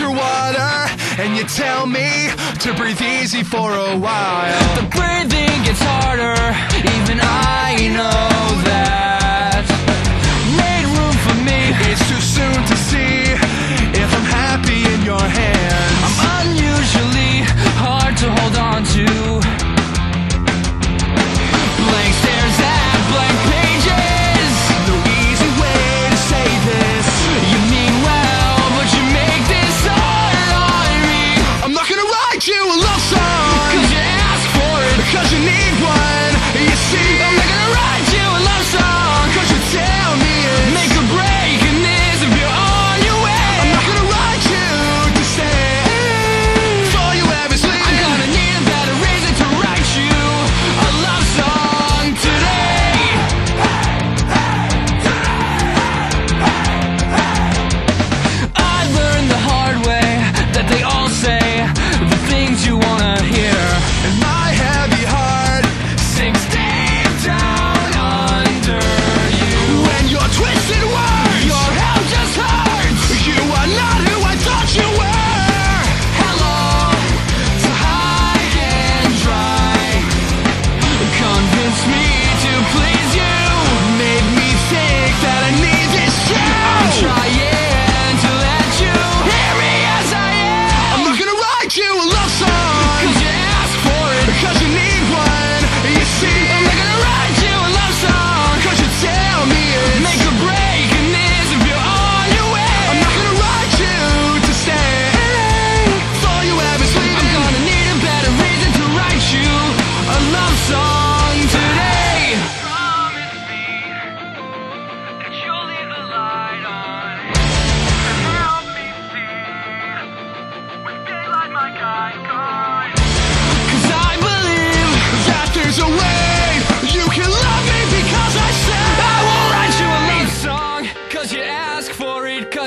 underwater and you tell me to breathe easy for a while.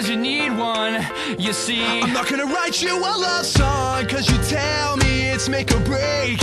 cause you need one, you see. I'm not gonna write you a love song, cause you tell me it's make or break.